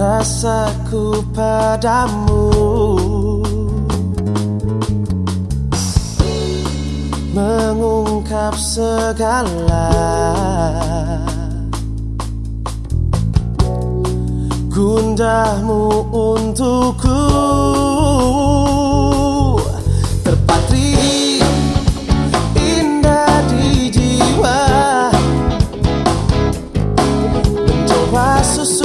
rasaku padamu. Mengungkap segala. Gundahmu untukku. Terpatri indah di jiwa. Mencoba susuri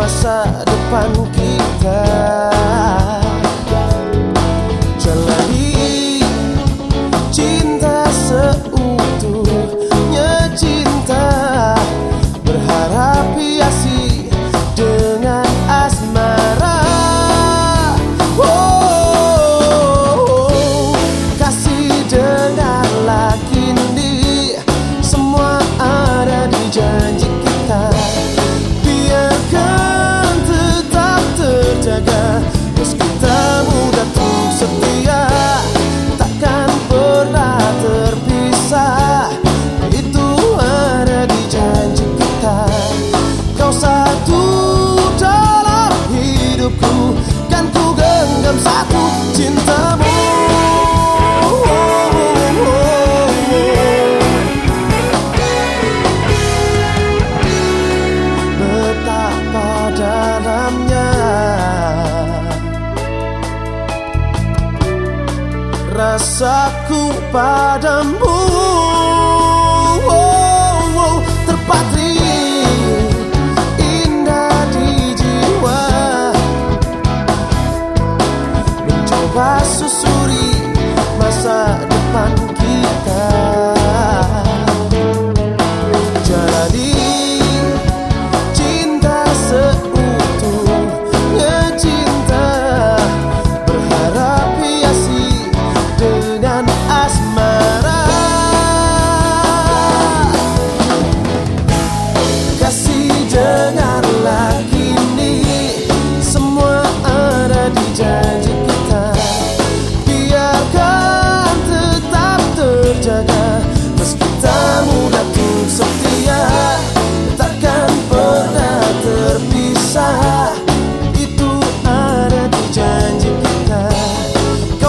masa depan kita Rasaku padamu. Terpatri. Indah di jiwa. Mencoba susuri masa depan kita